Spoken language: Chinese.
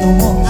no.